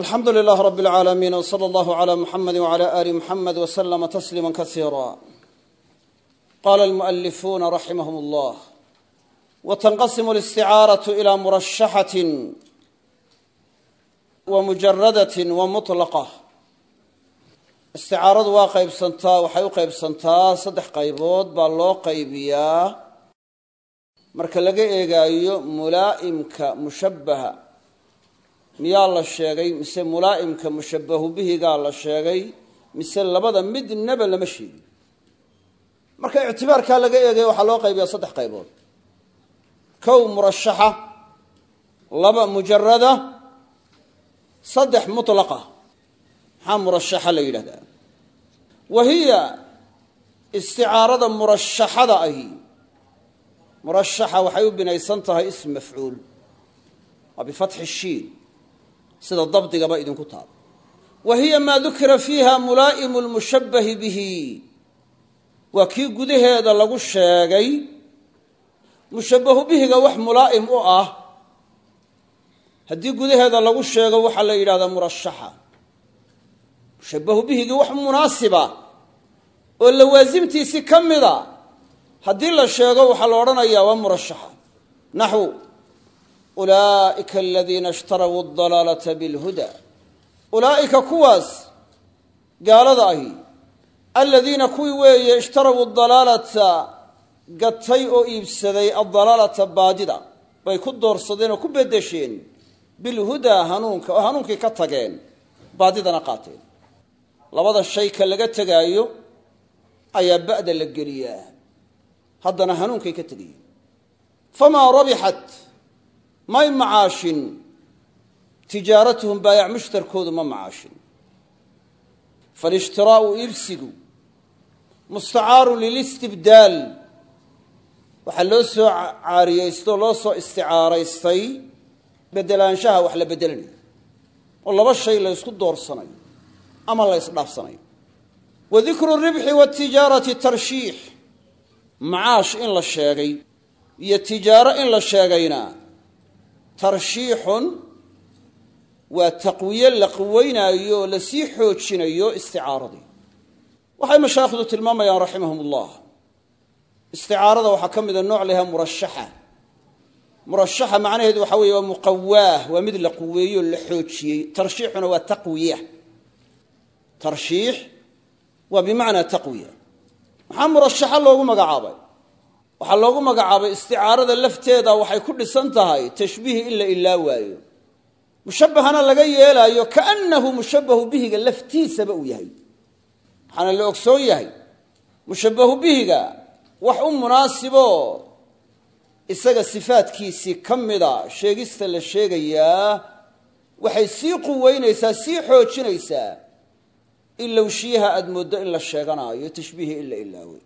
alxamdu lilaah rab اlcaalamiin wslى اllah عlى muxamadi wعlى ali muxamed wslama tasliima kasiira qala almualifuuna raximahum اllah wtanqasimu اlisticaaraة ilى murashaxati wa mujaradati wa muطlaqa isticaaradu waa qaybsantaa waxay u qaybsantaa saddex qaybood baa loo qaybiyaa marka laga eegaayo mulaa'imka mushabbaha miyaa la sheegay mise mulaa'imka mushabbahu bihigaa la sheegay mise labada midnaba lama sheegin. Marka ictibaarkaa laga eegaya waxaa loo qaybiyaa saddex qaybood. Kow murashaxa laba mujarada saddex mutlaqa. Maxaa murashaxa la yidhahdaa? Wa hiya isticaarada murashaxada ahi. Murashaxa waxay u binaysan tahay ism mafcuul. Waa bifatxi shiin sida dabdigaba idinku taal. Wa hiya maa dukira fiiha mulaa'imu lmushabbahi bihi. Waa kii gudaheeda lagu sheegay mushabbahu bihiga wax mulaa'im u ah. Haddii gudaheeda lagu sheego waxaa la yidhahdaa murashaxa. Mushabbahu bihigii wax munaasiba oo lawaasimtiisii ka mida. Haddii la sheego waxaa la odhanayaa waa murashaxa. Naxwu ulaa'ika aladiina ishtarawuu adalaalata bilhuda. Ulaa'ika kuwaas gaalada ahi aladiina kuwii weeye ishtarawuu dalaalata gatay oo iibsaday addalaalata baadida. Bay ku doorsadeen oo ku beddesheen bilhudaa hanuunka oo hanuunkii ka tageen baadidana qaateen. Labada shay ka laga tegaayo ayaa ba'da la geliyaa. Haddana hanuunkay ka tegayeen famaa rabixat may macaashin tijaaratuhum baayac mushtarkoodu ma macaashin. Falishhtiraa'u iibsigu mustacaarun lilistibdaal waxaa loo soo caariyeystoo loo soo isticaaraystay bedelaanshaha wax la bedelanayo oo laba shay la ysku doorsanayo ama la ysdhaafsanayo wa dikru ribxi waatijaarati tarshiix macaash in la sheegay iyo tijaaro in la sheegayna tarshiixun waa taqwiye la quweynaayo oo la sii xoojinayo isticaaradii waxay mashaayikhdu tilmaamayaan raximahum ullah isticaarada waxaa ka mida nooc layaha murashaxa. Murashaxa macnaheedu waxaa weeye waa muqawaah waa mid la quweeyo o la xoojiyey. Tarshiixuna waa taqwiya tarshiix waa bimacnaa taqwiya maxaa murashaxo loogu magacaabay waxaa loogu magacaabay isticaarada lafteeda waxay ku dhisan tahay tashbiih in la ilaa waayo. Mushabbahana laga yeelaayo kaannahu mushabbahu bihiga laftiisaba uu yahay. Waxaana la ogsoon yahay mushabbahu bihiga wax u munaasiboo isaga sifaadkiisii ka mida sheegista la sheegayaa waxay sii quweynaysaa sii xoojinaysaa ilowshiyaha aada mooddo in la sheeganaayo tashbiihi in la ilaawey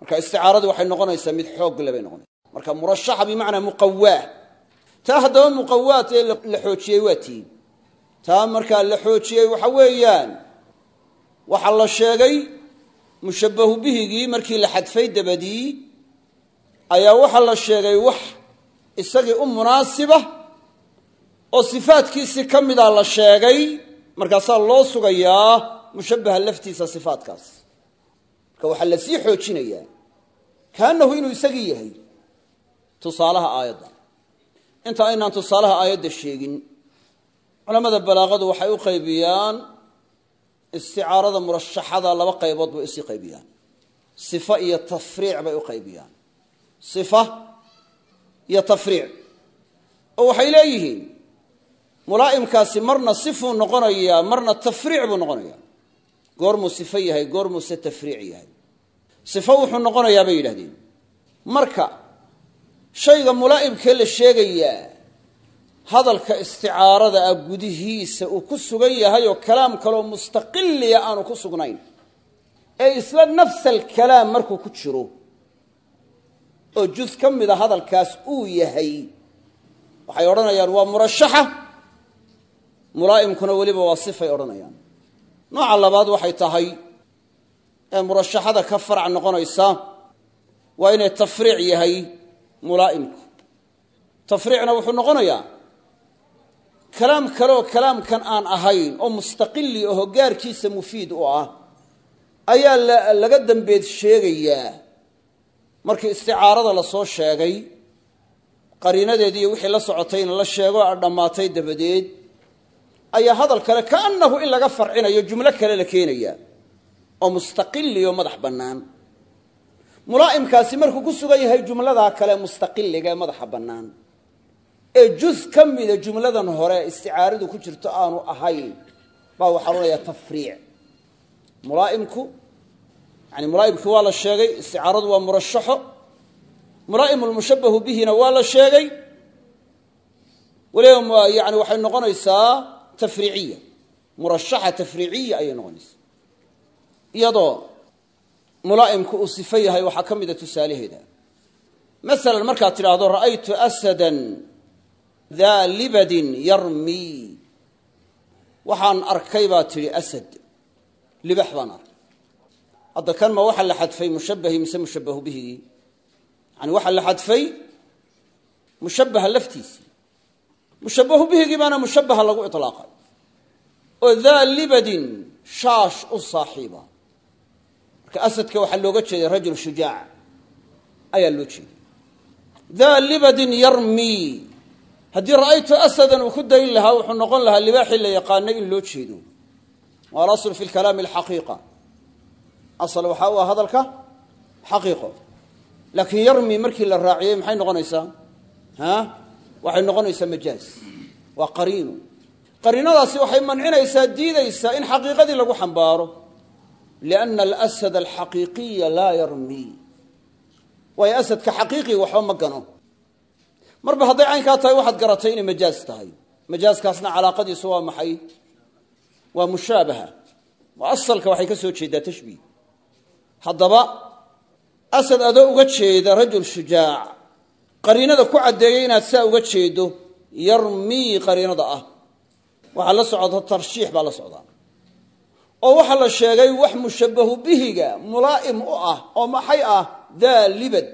marka isticaaradu waxay noqonaysaa mid xoog le bay noqonaysa marka murashaxa bimacnaa muqawaah taa haddaba muqawaat ee la xoojiyey waa tii. Taa markaa la xoojiyey waxa weeyaan waxaa la sheegay mushabbahu bihigii markii la xadfay dabadii ayaa waxaa la sheegay wax isagii u munaasiba oo sifaadkiisii ka mida la sheegay. Markaasaa loo sugayaa mushabbaha laftiisa sifaadkaas marka waxaa la sii xoojinayaa kaannahu inuu isagii yahay tusaalaha aayadda. Inta aynaan tusaalaha aayadda sheegin culammada balaaqadu waxay u qaybiyaan isticaarada murashaxada laba qaybood bay u sii qaybiyaan. Sifa iyo tafriic bay u qaybiyaan. Sifa iyo tafriic. Oo waxay leeyihiin mulaa'imkaasi marna sifuu noqonayaa marna tafriic buu noqonayaa goormuu sifo yahay goormuuse tafriic yahay. Sifo wuxuu noqonayaa bay yidhahdeen. Marka shayga mulaa'imkee la sheegayaa hadalka isticaarada ah gudihiisa uu ku sugan yahay oo kalaam kaleoo mustaqiliya aanu ku sugnayn ee isla nafsal kalaam markuu ku jiro oo juz ka mida hadalkaas uu yahay waxay odhanayaan waa murashaxa. Mulaa'imkuna weliba waa sifay odhanayaan nooca labaad waxay tahay ee murashaxada ka farac noqonaysa waa inay tafriic yahay mulaa'imku. Tafriicna wuxuu noqonayaa kalaam kaleoo kalaamkan aan ahayn oo mustaqili aho gaarkiisa mufiid u ah ayaa laga dambeed sheegayaa. Markii isticaarada la soo sheegay qariinadeedii iyo wixii la socotay in la sheego a dhammaatay dabadeed ayaa hadal kale kaannahu in laga farcinayo jumlo kale la keenaya oo mustaqili oo madax bannaan. Mulaa'imkaasi markuu ku sugan yahay jumladaa kale mustaqiliga ee madaxa bannaan. Ee juz ka mida jumladan hore isticaaradu ku jirto aanu ahayn baa waxaa loodhanayaa tafriic. Mulaaimku yani mulaa'imkii waa la sheegay isticaaradu waa murashaxo. Mulaa'im lmushabahu bihina waa la sheegay. Waliba yani waxay noqonaysaa tafriiciya murashaxa tafriiciya ayay noqonaysaa iyadoo mulaa'imku uu sifo yahay waxaa ka mida tusaalaheeda masalan markaad tidhaahdo ra'aytu asadan daa libadin yarmii waxaan arkay baa tidhi asad libax baan arkay. Hadda kan ma waxaa la xadfay mushabahi mise mushabahu bihigii yani waxaa la xadfay mushabaha laftiisii mushabahu bihigii baana mushabaha lagu ilaaqay oo daa libadin shaash u saaxiiba. Marka asadka waxaa looga jeeday rajul shujaac ayaa loo jeeday. Daa libadin yarmii haddii ra'aytu asadan uu ku dayn lahaa wuxuu noqon lahaa libaaxii la yaqaanay in loo jeedo. Waa alasl fi lkalaami alxaqiiqa. Asal waxaa u ah hadalka xaqiiqo. Laakiin yarmi markii la raaciyey maxay noqonaysaa waxay noqonaysaa majaaz. Waa qariinu. Qariinadaasi waxay mancinaysaa diidaysaa in xaqiiqadii lagu xambaaro. Lianna alasad alxaqiiqiya laa yarmii waayo asadka xaqiiqiga waxba ma gano. Marba hadday caynkaa tahay waxaad garatay inay majaaz tahay. Majaaskaasna calaaqadiisu waa maxay? Waa mushaabaha. Waa asalka waxay ka soo jeedaa tashbiih. Haddaba asad adoo uga jeeda rajul shujaac qariinada ku caddeeyey inaad saa uga jeedo yarmii qariinada ah. Waxaa la socda tarshiix baa la socdaa oo waxaa la sheegay wax mushabahu bihiga mulaa'im u ah oo maxay ah? Daa libad.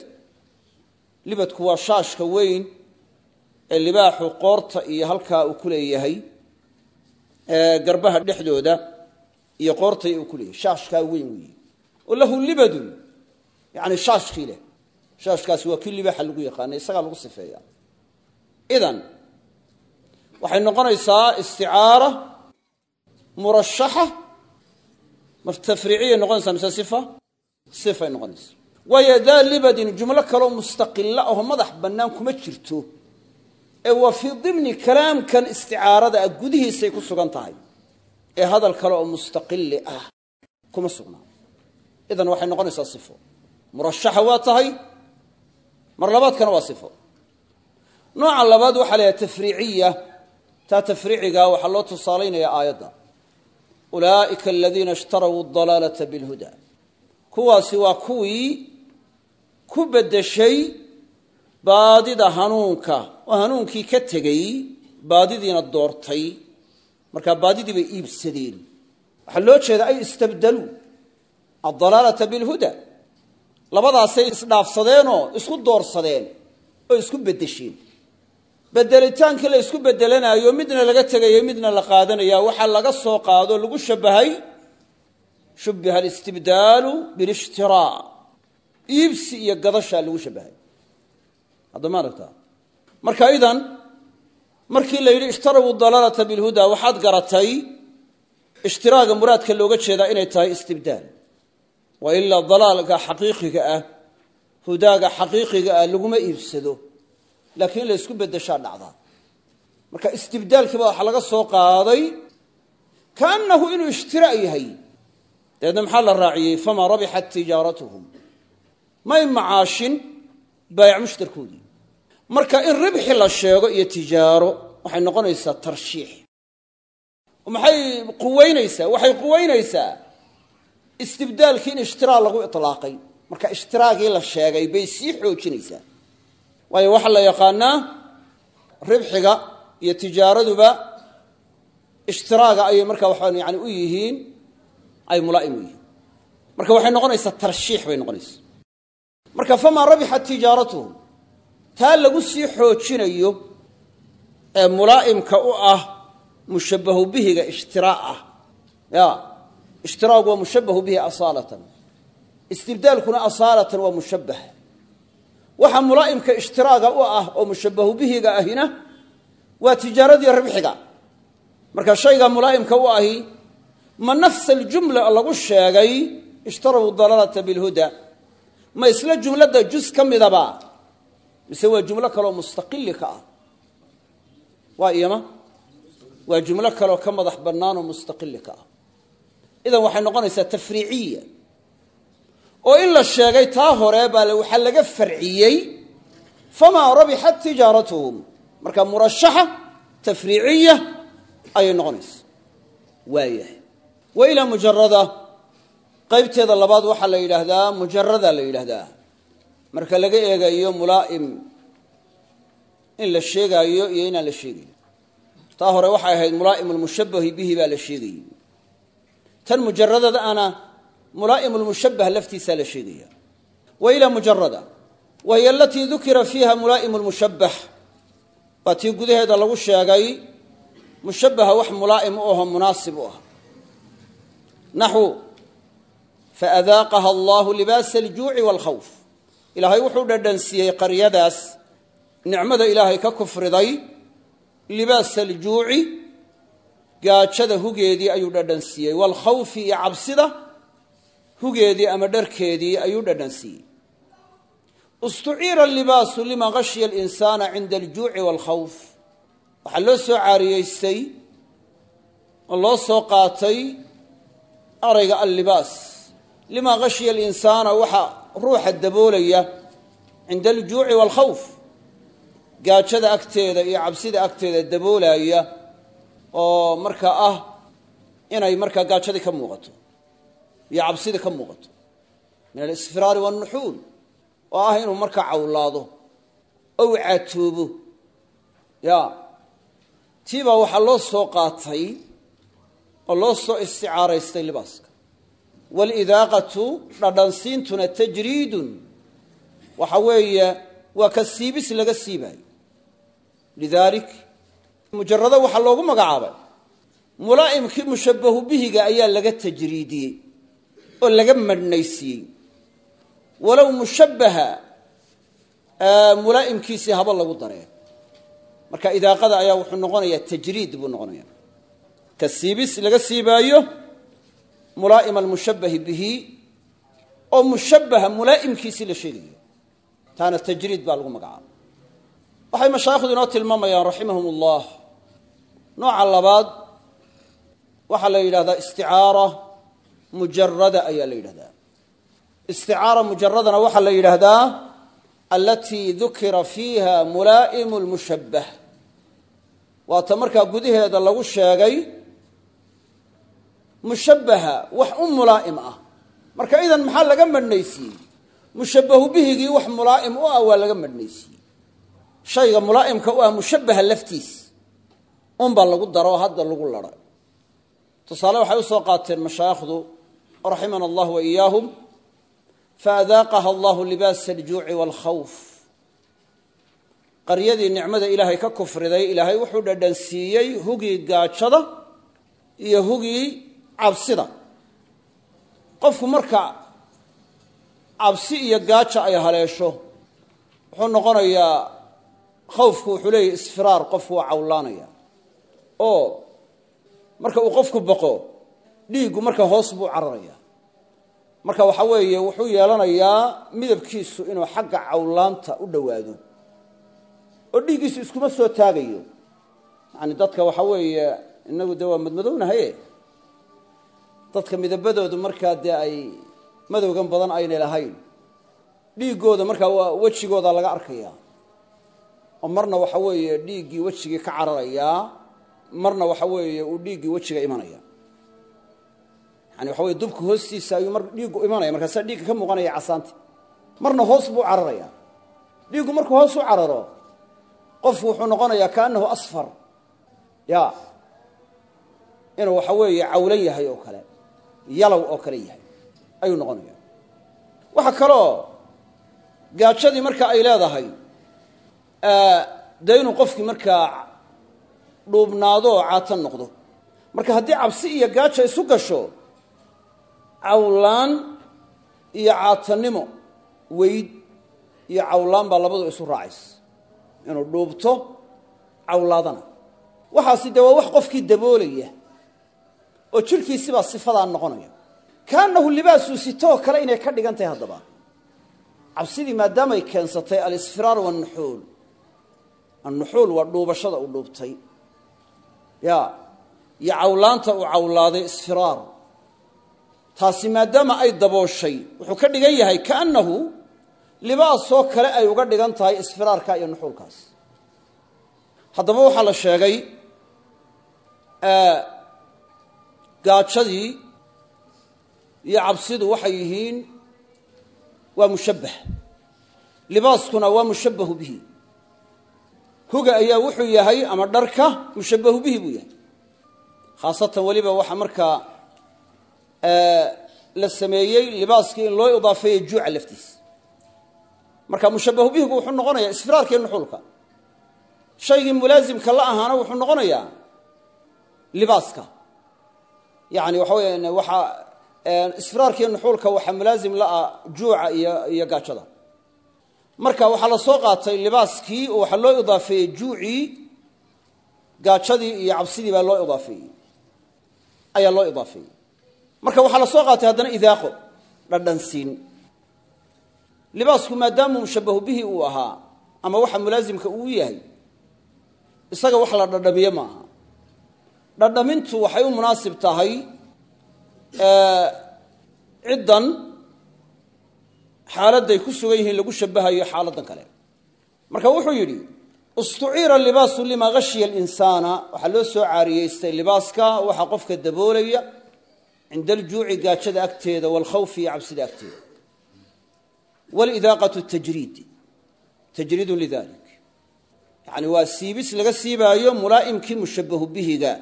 Libadku waa shaashka weyn ee libaaxu qoorta iyo halkaa uu ku leeyahay garbaha dhexdooda iyo qoortay uu ku leeyahay. Shaashkaa weyn weeye lahu libadun yani shaashkii leh shaashkaasi waa kii libaaxa lagu yaqaana isagaa lagu sifeeya. Idan waxay noqonaysaa isticaara murashaxa tafriiciyay noqonaysaa mise sifa? Sifay noqonaysa. Waayo daa libadin jumlo kaloo mustaqila aho madax bannaan kuma jirto ee waa fii dimni kalaamkan isticaarada ah ku sugan tahay ee hadal kale oo ah kuma sugnaa idan waxay noqonaysaa sifo. Murashaxa waa tahay mar labaadkana waa sifo. Nooca labaad waxaa la yhaha tafriiciya. Taa tafriiciga waxaa loo tusaalaynaya aayadda. Ulaa'ika aladiina ishtarawuu dalaalata bilhuda. Kuwaasi waa kuwii ku beddeshay baadida hanuunka. Oo hanuunkii ka tegey baadidiina doortay. Markaa baadidii bay iibsadeen. Waxaa loo jeeda ay istabdaluu addalaalata bilhuda labadaasay isdhaafsadeenoo isku doorsadeen oo isku beddesheen bedelitaankii la isku bedelanaayo midna laga tegayo midna la qaadanaya waxaa laga soo qaado lagu shabahay shubbiha alistibdaalu bilishtiraa. Iibsi iyo gadashaa lagu shabahay. Haddama aragtaa? Marka idan markii la yidhi ishtarawuu dalaalata bilhuda waxaad garatay ishtiraaga muraadka looga jeedaa inay tahay istibdaal wa ilaa dalaalka xaqiiqiga ah hudaaga xaqiiqiga ah laguma iibsado. Laakiin in la isku beddeshaa dhacdaa marka istibdaalkiiba waxaa laga soo qaaday kaannahu inuu ishtiraa yahay. Dabeedna maxaa la raaciyey? Famaa rabixat tijaaratuhum. May macaashin baayac mushtarkoodii. Marka in ribxi la sheego iyo tijaaro waxay noqonaysaa tarshiix. Maxay quweynaysaa waxay quweynaysaa istibdaalkii in ishtiraa lagu ilaaqay marka ishtiraagii la sheegay bay sii xoojinaysaa. Waayo waxaa la yaqaanaa ribxiga iyo tijaaraduba ishtiraaga ayay markaa waxaa yani u yihiin ay mulaa'im u yihiin. Marka waxay noqonaysaa tarshiix bay noqonaysaa. Marka famaa rabixat tijaaratuhum taa lagu sii xoojinayo ee mulaa'imka u ah mushabbahu bihiga ishtiraa ah. Ya ishtiraagu waa mushabbahu bihi asaalatan. Istibdaalkuna asaalatan waa mushabbah. Waxa mulaa'imka ishtiraaga u ah oo mushabbahu bihiga ahina waa tijaaradii rabxiga. Marka shayga mulaa'imka u ahi ma nafsa aljumla lagu sheegay ishtaraw dalaalata bilhuda. Ma isla jumladda jus ka midaba mise waa jumlo kaleoo mustaqili ka ah. Waa iyama? Waa jumlo kaleoo ka madax bannaan oo mustaqili ka ah idan waxay noqonaysaa tafriiciya. Oo in la sheegay taa hore baa waxaa laga farciyey famaa rabixat tijaaratuhum. Marka murashaxa tafriiciya ayay noqonaysa waayahay. Wa ilaa mujarada qaybteeda labaad waxaa la yidhaahdaa mujarada la yidhaahdaa. Marka laga eegayo mulaa'im in la sheegaayo iyo inaan la sheegayn taa hore waxay ahayd mulaa'im lmushabahi bihi baa la sheegayey tan mujaradada ana mulaa'im lmushabah laftiisaa la sheegaya. Wa ilaa mujarada wa hiy alatii dukira fiiha mulaa'im lmushabax waa tii gudaheeda lagu sheegay mushabaha wax mulaa'im u aho munaasib u ah. Naxu faadaaqaha allahu libaasa aljuuci waalkhawf ilaahay wuxuu dhadhansiiyey qaryadaas nicmada ilaahay ka kufriday libaasa gaajada hugeedii ayuu dhadhansiiyey waalkhawfi iyo cabsida hugeedii ama dharkeedii ayuu dhadhansiiyey. Istuciira alibaasu lima gashiya alinsaana cinda aljuuci waalkhawf waxaa loo soo caariyeystay oo loo soo qaatay arayga allibaas. Limaa gashiya alinsaana waxa ruuxa daboolaya cinda aljuuci waalkhawf gaajada agteeda iyo cabsida agteeda daboolaya oo markaa ah inay markaa gaajadii ka muuqato iyo cabsidii ka muuqato. Min alisfiraari waalnuxuul oo ah inuu markaa cawlaado ou catoobo ya tiibaa waxaa loo soo qaatay oo loo soo isticaaraystay libaaska. Waalidaaqatu dhadhansiintuna tajriidun waxa weeye waa ka siibis laga siibaayo lidaalik mujarado waxaa loogu magacaabay. Mulaa'imkii mushabbahu bihiga ayaa laga tajriidiyey oo laga madhnaysiiyey walow mushabbaha mulaa'imkiisii haba lagu dareen. Marka idaaqada ayaa wuxuu noqonayaa tajriid buu noqonaya ka laga siibaayo mulaa'ima almushabbahi bihi oo mushabbaha mulaa'imkiisii la sheegayo taana tajriid baa lagu magacaaba waxay mashaayikhdu inoo tilmaamayaan raximahum ullah nooca labaad waxaa la yidhahdaa isticaara mujarada ayaa la yidhahdaa. Isticaara mujaradana waxaa la yidhaahdaa alatii dukira fiiha mulaa'imu lmushabbah waata markaa gudaheeda lagu sheegay mushabbaha wax u mulaa'im ah. Marka idan maxaa laga madhnaysiiyey mushabbahu bihigii wax mulaa'im u ah waa laga madhnaysiiyey shayga mulaa'imka u ah laftiis unbaa lagu daro hadda lagu ladhay tusaale waxay u soo qaateen mashaayikhdu raximana allah wa iyaahum faadaaqaha allahu libaasa aljuuci waalkhawf. Qaryadii nicmada ilaahay ka kufriday ilaahay wuxuu dhadhansiiyey hugii gaajada iyo hugii cabsida. Qofku marka cabsi iyo gaaja ay haleesho wuxuu noqonayaa khawfku wuxuu leeyahy isfiraar qofku waa cawlaanaya oo marka uu qofku baqo dhiiggu marka hoos buu cararaya. Marka waxa weeye wuxuu yeelanayaa midabkiisu inuu xagga cawlaanta u dhowaado oo dhiiggiisu iskuma soo taagayo. Yani dadka waxa weeye inagu dee waa madmadownahaye? Dadka midabadoodu markaa dee ay madowgan badan aynay lahayn. Dhiiggooda markaa waa wejigooda laga arkaya oo marna waxa weeye dhiiggii wejigii ka cararayaa marna waxa weeye uu dhiiggii wejiga imanaya. Yani waxa weye dubka hoostiisa ayuu mar dhiiggu imanaya markaasaa dhiigga ka muuqanaya casaanti. Marna hoos buu cararaya. Dhiiggu markuu hoos u cararo qofku wuxuu noqonayaa kaanahu asfar. Ya. Inuu waxa weeye cawlan yahay oo kale yalow oo kale yahay ayuu noqonaya waxaa kaloo gaajadii marka ay leedahay dee inuu qofkii markaa dhuubnaado oo caatan noqdo. Marka haddii cabsi iyo gaaja isu gasho cawlaan iyo caatannimo weyd iyo cawlaan baa labadu isu raacaysa. Inuu dhuubto cawlaadana. Waxaasi dee waa wax qofkii daboolaya oo jidhkiisibaa sifadaa noqonaya. Kaannahu libaasuu sitoo kale inay ka dhigan tahay haddaba. Cabsidii maadaamay keensatay alisfiraar waannuxuul annuxuul waa dhuubashada uu dhuubtay ya iyo cawlaanta uu cawlaaday isfiraar. Taasi maadaama ay dabooshay wuxuu ka dhigan yahay kaannahu libaasoo kale ay uga dhigan tahay isfiraarka iyo nuxuulkaas haddaba waxaa la sheegay gaajadii iyo cabsidu waxay yihiin waa mushabbah libaaskuna waa mushabbahu bihi huga ayaa wuxuu yahay ama dharka mushabbahu bihi buu yahay. Khaasatan weliba waxaa markaa la sameeyey libaaskii in loo idaafeeyey juuca laftiisa marka mushabbahu bihigu wuxuu noqonayaa isfiraarka iyo nuxuulka shaygii mulaasimka la ahaana wuxuu noqonayaa libaaska. Yani waxa weya waxaa isfiraarka iyo nuxuulka waxaa mulaasim la-ah juuca iyo iyo gaajada marka waxaa la soo qaatay libaaskii oo waxaa loo idaafeeyey juucii gaajadii iyo cabsidii baa loo idaafeeyey ayaa loo idaafeeyey marka waxaa la soo qaatay haddana idaaqo dhadhansiin. Libaasku maadaamuu mushabbahu bihi uu ahaa ama waxa mulaasimka uu yahay isaga wax la dhadhamiye maaha. Dhadhamintu waxay u munaasib tahay ciddan xaaladday ku sugan yihiin lagu shabahayo xaaladdan kale. Marka wuxuu yidhi istuciira libaasu lima hashiya alinsaana. Waxaa loo soo caariyeystay libaaska waxaa qofka daboolaya cinda aljuuci gaajada agteeda waalkhawfi cabsida agteeda. Walidaaqatu tajriid tajriidun lidalik. Yani waa siibis laga siibaayo mulaa'imkii mushabbahu bihiga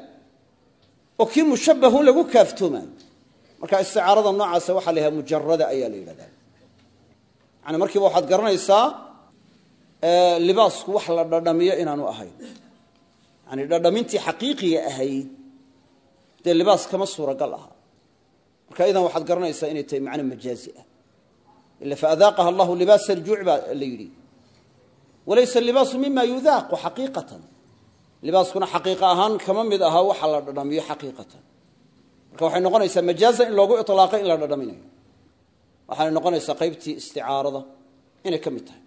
oo kii mushabbahun lagu kaaftoomayo. Marka isticaarada noocaasa waxaa la mujarada ayaa la yidhahdaa yani markiiba waxaad garanaysaa libaasku wax la dhadhamiyo inaanu ahayn. Yani dhadhamintii xaqiiqiga ahayd dee libaas kama suuragal aha. Marka idan waxaad garanaysaa inay tahay macno majaazi ah. Ila faadaaqaha allahu libaasa aljuuci baa la yidhi. Walaysa libaasu mima yudaaqu xaqiiqatan. Libaaskuna xaqiiqa ahaan kama mid aha waxa la dhadhamiyo xaqiiqatan. Marka waxay noqonaysaa majaaza in loogu ilaaqay in la dhadhaminayo waxaanay noqonaysaa qaybtii isticaarada. Inay ka mid tahay.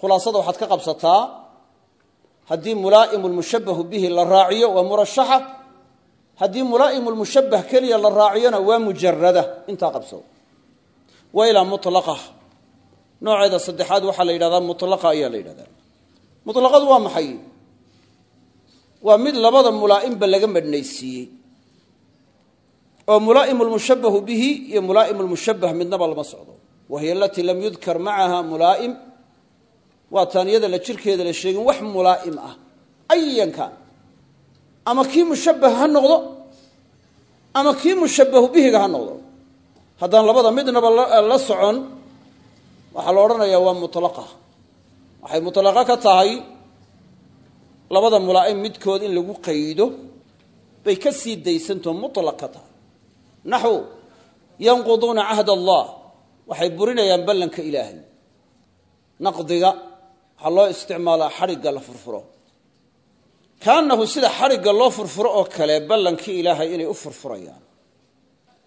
Khulaasada waxaad ka qabsataa haddii mulaa'imu lmushabbahu bihi la raaciyo waa murashaxa haddii mulaa'imu lmushabbah keliya la raaciyona waa mujarada intaa qabso wa ilaa mulaqa nooceeda saddexaad waxaa la yidhahdaa mulaqa ayaa la yidhahdaa. Mulaqadu waa maxay? Waa mid labada mulaa'imba laga madhnaysiiyey oo mulaa'imu lmushabbahu bihi iyo mulaa'imu lmushabbah midnaba lama socdo. Wa hiya alatii lam yudkar macaha mulaa'im. Waa taaniyada la jirkeeda la sheegin wax mulaa'im ah. Ayankan ama kii mushabbah ha noqdo ama kii mushabbahu bihiga ha noqdo. Haddaan labada midnaba la socon waxaa la odhanayaa waa mutlaqa waxay mutlaqa ka tahay labada mulaa'im midkood in lagu qaydo bay ka sii daysantaho mutlaq ka tahay naxu yanquduuna cahd allah. Waxay burinayaan ballanka ilaahay. Naqdiga waxaa loo isticmaalaa xadhigga la furfuro. Kaanahu sida xadhigga loo furfuro oo kale ballankii ilaahay inay u furfurayaan.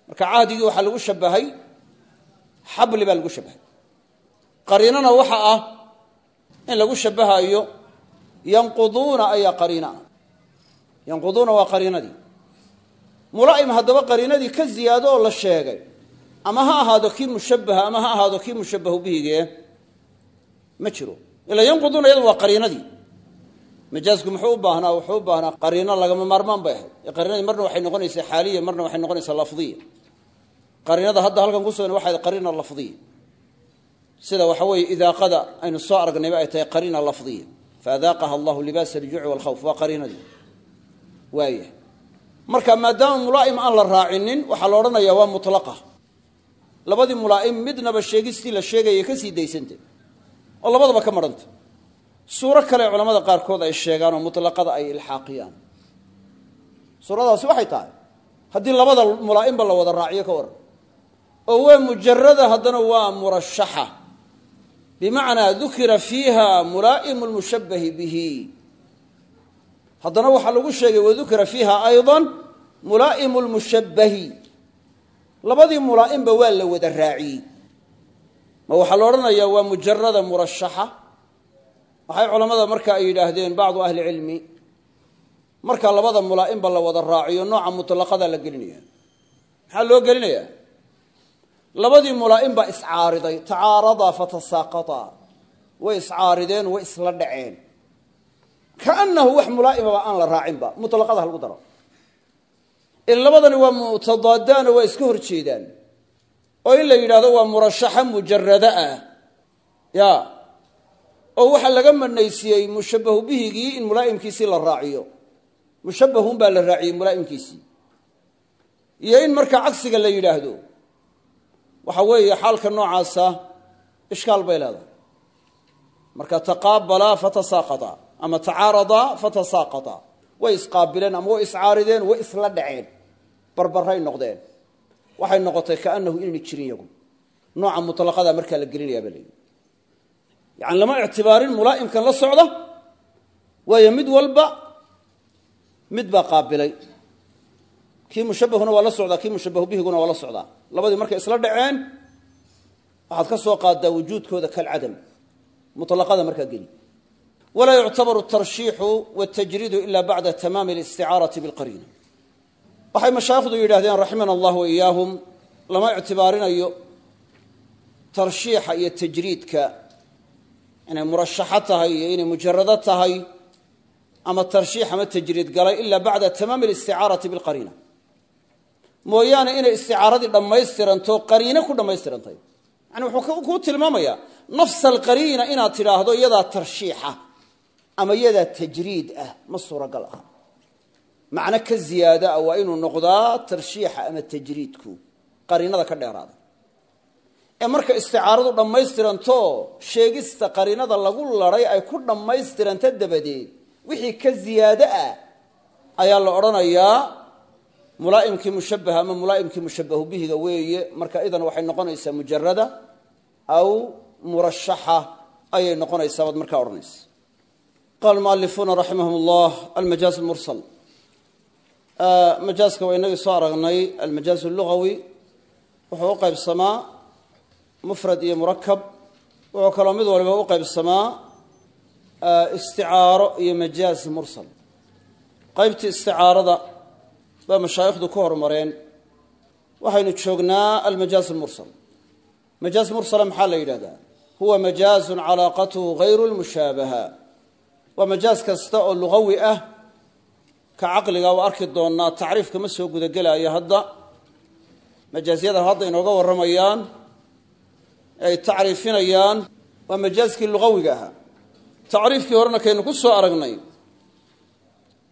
Marka cahdigii waxaa lagu shabahay xabli baa lagu shabahay qariinana waxa ah in lagu shabahayo yanquduuna ayaa qariina. Ah yanquduuna waa qariinadii mulaa'im haddaba qariinadii ka ziyaado oo la sheegay ama ha ahaado kii mushabbaha ama ha ahaado kii mushabbahu bihigee ma jiro. Ilaa yanquduuna iyadu qariinadii. Majaasku muxuu baahnaa? Wuxuu baahnaa qariino lagama maarmaan bay qariinadii marna waxay noqonaysaa xaaliya marna waxay noqonaysaa lafdiya qariinada hadda halkan ku sugan waxay qariina lafdiya sida waxa weeye idaaqada aynu soo aragnayba ay tahay qariina lafdiya faadaaqaha allahu libaasa aljuuci walkhawf. Waa qariinadii. Waaya marka maadaama mulaa'im aan la raacinin waxaa la odhanayaa waa mutlaqa. Labadii mulaa'im midnaba sheegistii la sheegaya ka sii daysanta oo labadaba ka marhanta suuro kale culamada qaarkood ay sheegaan oo mutlaqada ay ilxaaqiyaan. Suuradaasi waxay tahay haddii labada mulaa'imba la wada raaciyo ka waran. Oo waa mujarada haddana waa murashaxa. Bimacnaa dukira fiiha mulaa'imu lmushabbahi bihi haddana waxaa lagu sheegay wadukira fiiha ayضa mulaa'imu lmushabbahi labadii mulaa'imba waa la wada raaciyey. Ma waxaa la odhanayaa waa mujarada murashaxa. Waxay culammada marka ay yidhaahdeen bacdu ahli cilmi marka labada mulaa'imba la wada raaciyo nooca mutlaqada la gelinaya. Maxaa loo gelinayaa? Labadii mulaa'im baa iscaariday tacaaradaa fatasaaqataa way iscaarideen way isla dhaceen kaannahu wax mulaa'imaba aan la raacinba. Mutlaqada ha lagu daro. In labadani waa mutadaadaano waa iska hor jeedaan. Oo in la yidhahdo waa murashaxa mujarado ah. Ya. Oo waxaa laga manaysiiyey mushabbahu bihigii in mulaa'imkiisii la raaciyo. Mushabbahun baa la raaciyey mulaa'imkiisii. Iyo in markaa cagsiga la yidhaahdo. Waxa weeye xaalka noocaasa ishkaal bay leedahay. Marka taqaabala fatasaaqata ama tacaarada fatasaaqata way isqaabileen ama way iscaarideen way isla dhaceen. Barbaray noqdeen. Waxay noqotay kaanahu inayna jirin yagu nooca mutlaqada markaa la gelinayaa ba leeyihi yani lama ictibaarin mulaa'imkan la socda waayo mid walba mid baa qaabilay. Kii mushabbahuna waa la socdaa kii mushabbahu bihiguna waa la socdaa labadii markay isla dhaceen waxaad ka soo qaadaa wujuudkooda kalcadam. Mutlaqada markaa geli walaa yuctabaru tarshiixu wtajriidu ila bacda tamaami alisticaarati bilqariina waxay mashaayikhdu yidhahdeen raximana allahu iyaahum lama ictibaarinayo tarshiixa iyo tajriidka inay murashaxo tahay iyo inay mujarado tahay ama tarshiix ama tajriid galay ila bacda tamaami alisticaarati bilqariina mooyaane inay isticaaradii dhammaystirantoo qariino ku dhammaystirantahy yani wuxuu ku tilmaamayaa nafsa alqariina inaad tidhaahdo iyadaa tarshiixa ama iyadaa tajriid ah ma suuragal ah macno ka ziyaada ah waa inuu noqdaa tarshiixa ama tajriidku qariinada ka dheeraada. Ee marka isticaaradu dhammaystiranto sheegista qariinada lagu laday ay ku dhammaystiranto dabadeed wixii ka ziyaado ah ayaa la odhanayaa mulaa'imkii mushabbaha ama mulaa'imkii mushabbahu bihiga weeye marka idan waxay noqonaysaa mujarada aw murashaxa ayay noqonaysaa baad markaa odhanaysa qaala mualifuuna raximahum llah almajaaz mursal majaaska waa inagii soo aragnay almajaaz lugawi wuxuu u qaybsamaa mufrad iyo murakab wuxuu kaloo mid waliba u qaybsamaa isticaaro iyo majaaz mursal qaybtii isticaarada baa mashaayikhdu ku hormareen waxaynu joognaa almajaaz mursal majaaz mursala maxaa la yidhahdaa huwa majaazun calaaqatuhu waa majaaz kasta oo lugawi ah. Ka caqliga u arki doonnaa tacriifka ma soo gudagelaayo hadda. Majaazyada hadda inooga warramayaan ee ay tacriifinayaan waa majaazkii lugawiga ahaa tacriifkii horena kaynu ku soo aragnay.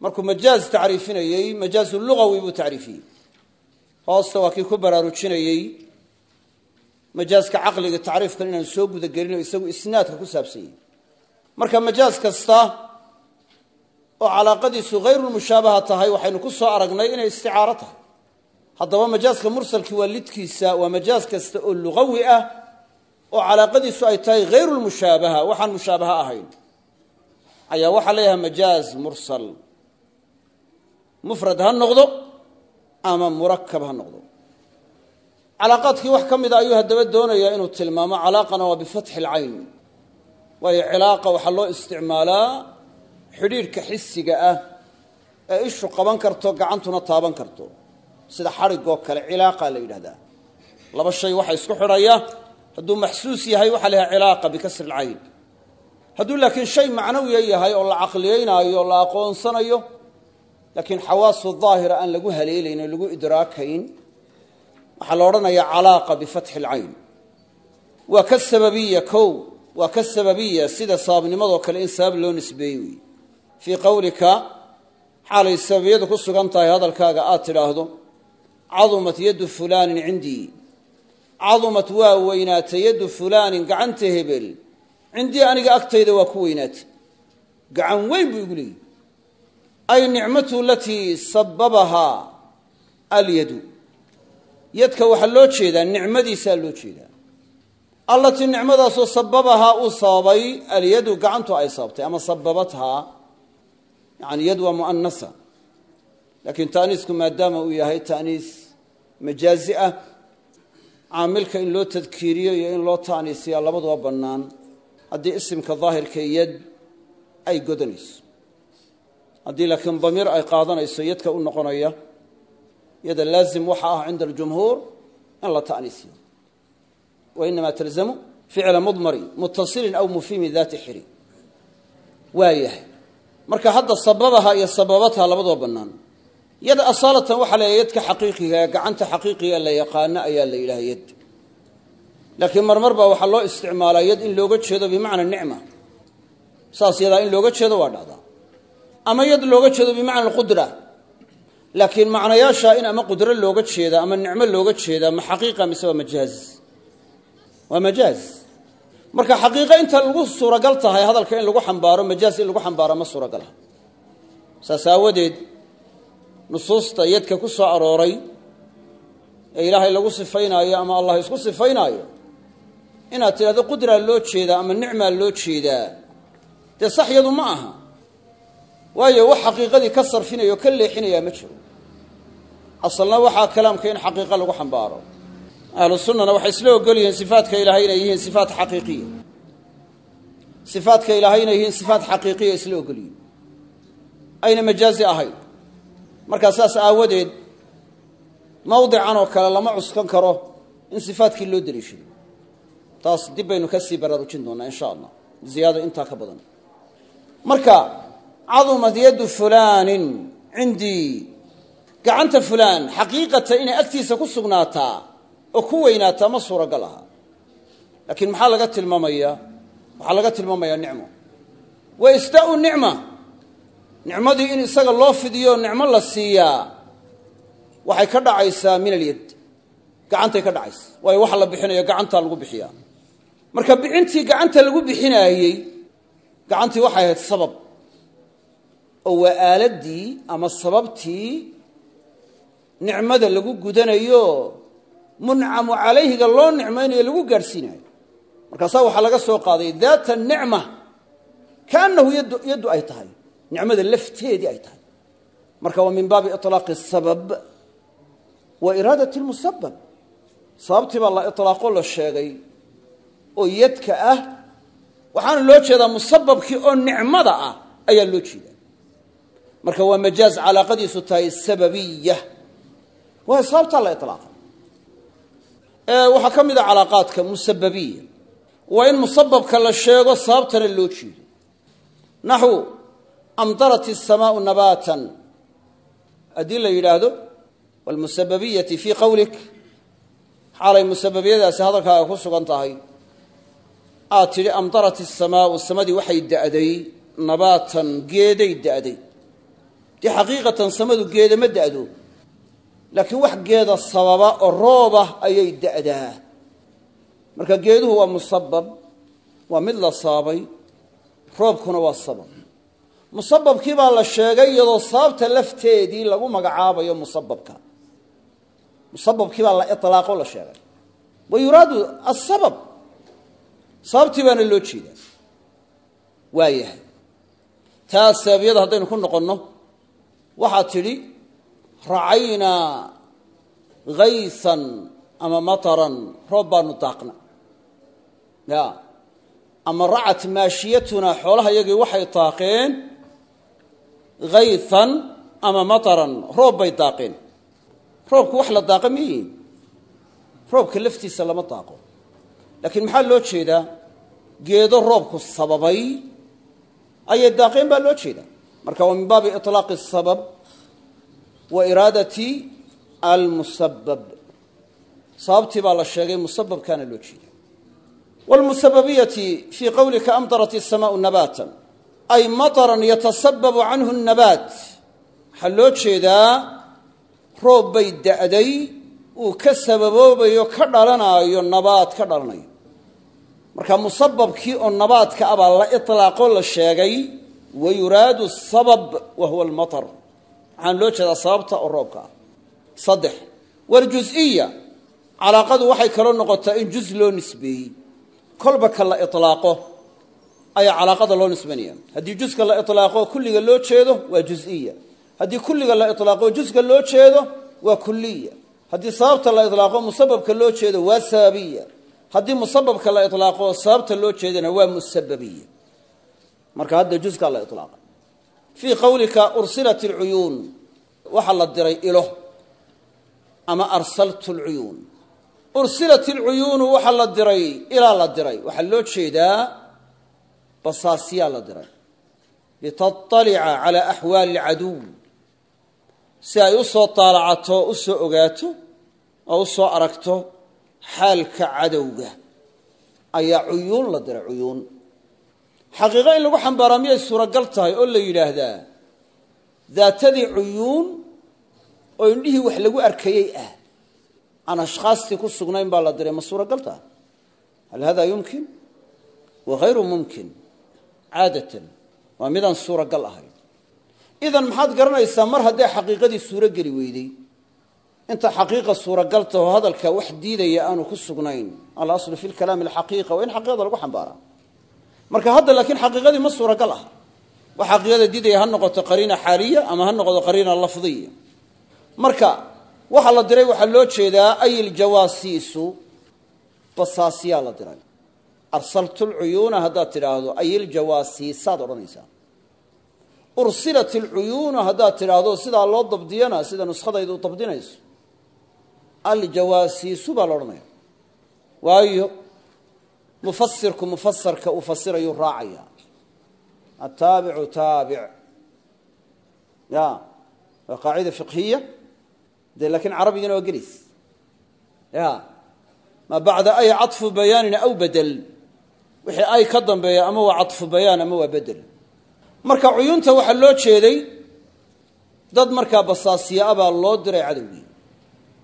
Markuu majaaz tacriifinayey majaazu lugawi buu tacriifiyey. Hoosta waa kii ku baraarujinayey. Majaazka caqliga tacriifkan inaan soo gudagelino isagu isnaadka ku saabsanyey marka majaaz kasta oo calaaqadiisu hayrulmushaabaha tahay waxaynu ku soo aragnay inay isticaaro tahay. Haddaba majaaska mursalkii waa waa majaaz kasta oo lugawi ah oo calaaqadiisu ay tahay hayrulmushaabaha waxaan mushaabaha ahayn. Ayaa waxaa leeyahay majaaz mursal. Mufrad ha noqdo ama murakab ha noqdo. Calaaqaadkii wax ka mida ayuu haddaba doonayaa inuu tilmaamo. Calaaqana waa bifatxi alcayn waayo cilaaqa waxaa loo isticmaalaa xidhiidhka xisiga ah ee ishu qaban karto gacantuna taaban karto. Sida xadhigoo kale cilaaqa la yidhahdaa. Laba shay waxa isku xidhaya. Hadduu maxsuus yahay waxaa la yhaha cilaaqa bikasri alcayn hadduu laakiin shay macnawiya yahay oo la caqliyeynaayo o la aqoonsanayo laakiin xawaasu daahira aan lagu haleelayn oo lagu idraakayn waxaa la odhanayaa calaaqa bifatxi alcayn waa ka sababiya kow waa ka sababiya sida sababnimadoo kale in sabab loo nisbeeyey wey fii qowlika xaalay sababiyadu ku sugan tahay hadalkaaga aad tidhaahdo cadumat yaddu fulaanin cindii. Cadumat waa weynaatay yaddu fulaanin gacanta hebel. Cindii aniga agtayda waa ku weynaatay. Gacan weyn buu igu leeyahy. Ay nicmatu alatii sababahaa alyadu. Yadka waxaa loo jeedaa nicmadiisaa loo jeedaa allatii nicmadaasoo sababahaa uu sababay alyadu gacantu ay sababtay ama sababathaa yani yad waa mu'anasa laakiin taaniisku maadaama uu yahay taaniis majaazi ah in loo tadkiiriyo iyo in loo taaniisiya labaduba bannaan. Haddii isimka daahirka yad ay godanayso. Haddii laakiin damiir ay qaadanayso yadka u noqonaya yada laazim waxa ah cinda aljumhuur in la wa inamaa talzamu ficla mudmari mutasilin aw mufhimi daati xiri waa yahay marka hadda sababaha iyo sababatha labaduba bannaan yada asaalatan waxaa la yadka xaqiiqiga ee gacanta xaqiiqiga la yaqaano ayaa la yidhaha yad laakiin marmar baa waxaa loo isticmaalaa yad in looga jeedo bimacna nicma saas yadaa in looga jeedo waa dhacdaa ama yad looga jeedo bimacna alqudra laakiin macnayaashaa in ama qudro looga jeeda ama nicmo looga jeeda ma xaqiiqa mise waa majaaz waa majaaz. Marka xaqiiqo inta lagu suuragal tahay hadalka in lagu xambaaro majaaz in lagu xambaaro ma suuragala saas aawadeed nusuusta yadka ku soo arooray ee ilaahay lagu sifaynaayo ama allah isku sifaynaayo inaad tidhahdo qudraa loo jeedaa ama nicmaa loo jeedaa dee sax yadu ma aha. Waayo wax xaqiiqadii ka sarfinaya oo ka leexinayaa ma jiro. Asalna waxaa kalaamka in xaqiiqa lagu xambaaro ahlu sunnana waxay isla ogol yihiin sifaatka ilaahay inay yihiin sifaat xaqiiqiya. Sifaatka ilaahay inay yihiin sifaat xaqiiqiya isla ogol yihiin. Ayna majaazi ahayn. Markaa saas aawadeed mawdican oo kale lama cuskan karo in sifaatkii loo deliishado taas dib baynu ka sii baraarujin doonaa insha allah. Ziyaado intaa ka badan. Marka cadumat yaddu fulaanin cindii gacanta fulaan xaqiiqata inay agtiisa ku sugnaataa oo ku weynaataa ma suuragal aha. Laakiin maxaa laga tilmaamaya? Waxaa laga tilmaamayaa nicmo? Wa istaau nicma. Nicmadii in isaga loo fidiyo nicmo la siiyaa waxay ka dhacaysaa min alyad. Gacantay ka dhacaysa. Waayo waxa la bixinayo gacantaa lagu bixiyaa. Marka bixintii gacanta lagu bixinaayey gacantii waxay ahayd sabab. Oo waa aaladdii ama sababtii nicmada lagu gudanayo muncamu calayhiga loo nicmaynayo lagu gaadhsiinaayo. Markaasaa waxaa laga soo qaaday daata nicma. Kaanahu yaddu ay tahay. Nicmada lafteedii ay tahay. Marka waa min baabi ilaaqi asabab wa iraadat lmusabab sababtii baa la ilaaqo la sheegay oo yadka ah waxaana loo jeedaa musababkii oo nicmada ah ayaa loo jeedaa. Marka waa majaaz calaaqadiisu tahay sababiya waa sababtaa la ilaaqa waxaa ka mid a calaaqaadka musababiya waa in musababka la sheego sababtana loo jeedo. Naxu amdarat isamaau nabaatan. Haddii la yidhaahdo wlmusababiyati fii qowlik xaalay musababiyadaasi hadalkaaga ku sugan tahay. Aad tidhi amdarat isamaau samadi waxay da'day nabaatan geeday da'day. Dee xaqiiqatan samadu geeda ma da'do laakiin wax geeda sababa oo roobah ayay da'daa. Marka geeduhu waa musabab waa mid la saabay roobkuna waa sabab. Musababkii baa la sheegay iyadoo sababta lafteedii lagu magacaabayo musababka. Musababkii baa la ilaaqo la sheegay. Wa yuraadu asabab sababtii baana loo jeedaa. Waa yahay. Taas sababyada haddaynu ku noqonno waxaad tidhi racaynaa haysan ama mataran roob baanu daaqnay ya. Ama racat maashiyatunaa xoolaha yagii waxay daaqeen haysan ama mataran roob bay daaqeen. Roobku wax la daaqa miyihin roobka laftiisa lama daaqo. Laakiin maxaa loo jeedaa? Geedo roobku sababay ayay daaqeen baa loo jeedaa. Marka waa min baabi ilaaqi sabab wa iraadati almusabab sababtii baa la sheegay musababkaana loo jeeda wاlmusababiyati fii qowlika amdarat الsamaau nabaatan ay maطran yatasababu canhu الnabaat waxaa loo jeedaa roob bay da'day uu ka sababoobayo ka dhalanaayo nabaad ka dhalanayo marka musababkii oo nabaadka ah baa la iطlaaqo la sheegay wa yuraadu sabab wa huwa almatar waxaan loo jeedaa sababta oo roobka. Ah saddex waljusiya calaaqadu waxay kaloo noqotaa in juz loo nisbeeyey. Kolba ka la ilaaqo ayaa calaaqada loo nisbanaya. Haddii juska la ilaaqo kulliga loo jeedo waa juziya haddii kulliga la ilaaqo juska loo jeedo waa kuliya haddii sababta la ilaaqo musababka loo jeedo waa sababiya haddii musababka la ilaaqo sababta loo jeedana waa musababiya marka hadda juskaa la ilaaqa fii qawlika ursilat alcuyuun waxaa la diray ilo ama arsaltu lcuyuun ursilat alcuyuunu waxaa la diray ilaa la diray. Waxaa loo jeedaa basaasyaa la diray. Litaطalica cala axwaali alcaduw. Si ay u soo taalacato u soo ogaato oo u aragto xaalka cadowga ayaa cuyuun la diray cuyuun xaqiiqo in lagu xambaaraa miyay suuragal tahay oo la yidhaahdaa daatadii cuyuun oo indhihii wax lagu arkayey ah. Aan ashkhaastii ku sugnayn baa la diray ma suuragal tahay? Hal hada yumkin? Wa hayru mumkin caadatan. Waa midaan suuragal ahayn. Idan maxaad garanaysaa mar hadday xaqiiqadii suuro geli weydey inta xaqiiqa suuragalta oo hadalka wax diidaya aanu ku sugnayn. Alaslu fi lkalaami alxaqiiqa waa in xaqiiqada lagu xambaaraa marka hadda laakiin xaqiiqadii ma suuragal ah. Wax xaqiiqada diidaya ha noqoto qariina xaaliya ama ha noqoto qariina lafdiya. Marka waxaa la diray waxaa loo jeedaa ayiljawaasiisu basaasyaa la diray. Arsaltu lcuyuuna haddaad tidhaahdo ayiljawaasiisaad odhanaysaa. Ursilat alcuyuuna haddaad tidhaahdo sidaa loo dabdiyana sida nuskhadaydu dabdinayso. Aljawaasiisu baa la odhanaya waayo mufasirku mufasarka uu fasirayuu raacaya ataabicu taabic ya waa qaacida fiqhiya dee laakiin carabigana waa gelis ya maa bacda ay caطfu bayaanin aw bedel wixii ay ka dambeeya ama waa caطfu bayaan ama waa bedel marka cuyuunta waxaa loo jeeday dad markaa basaasiya a baa loo diray cadowgii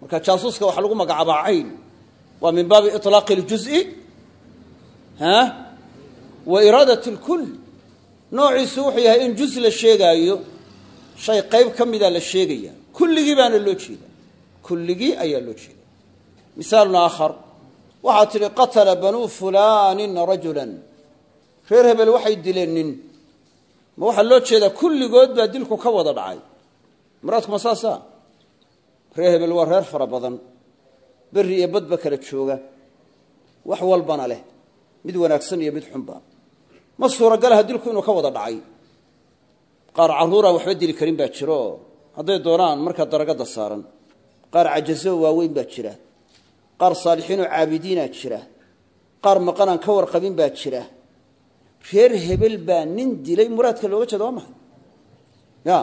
marka jaasuuska waxaa lagu magacaabaa cayn waa min baabi iطlaaqi اljuز'i wa iraadat اlkul noociisu wuxuu yahay in juz la sheegaayo shay qayb ka mida la sheegaya. Kulligii baana loo jeeda kulligii ayaa loo jeeda misaalun aakhar. Waxaa tidhi qatala banuu fulaanin rajulan. Reer hebel waxay dileen nin. Ma waxaa loo jeedaa kulligood baa dilku ka wada dhacay. Muraadkuma saasa reer hebel waa reer fara badan. Berri iyo badba kala jooga. Wax walbana leh mid wanaagsan iyo mid xunba. Ma suuragalaha dilku inuu ka wada dhacay. Qaar carruuraan waxba dili karin baa jiro. Hadday doonaan markaa daragadda saaran. Qaar cajazo waaweyn baa jira. Qaar saalixiinoo caabidiinaa jira. Qaar maqanaan ka warqabin baa jira. Reer hebel baa nin dilay muraadka looga jeeda waa ya.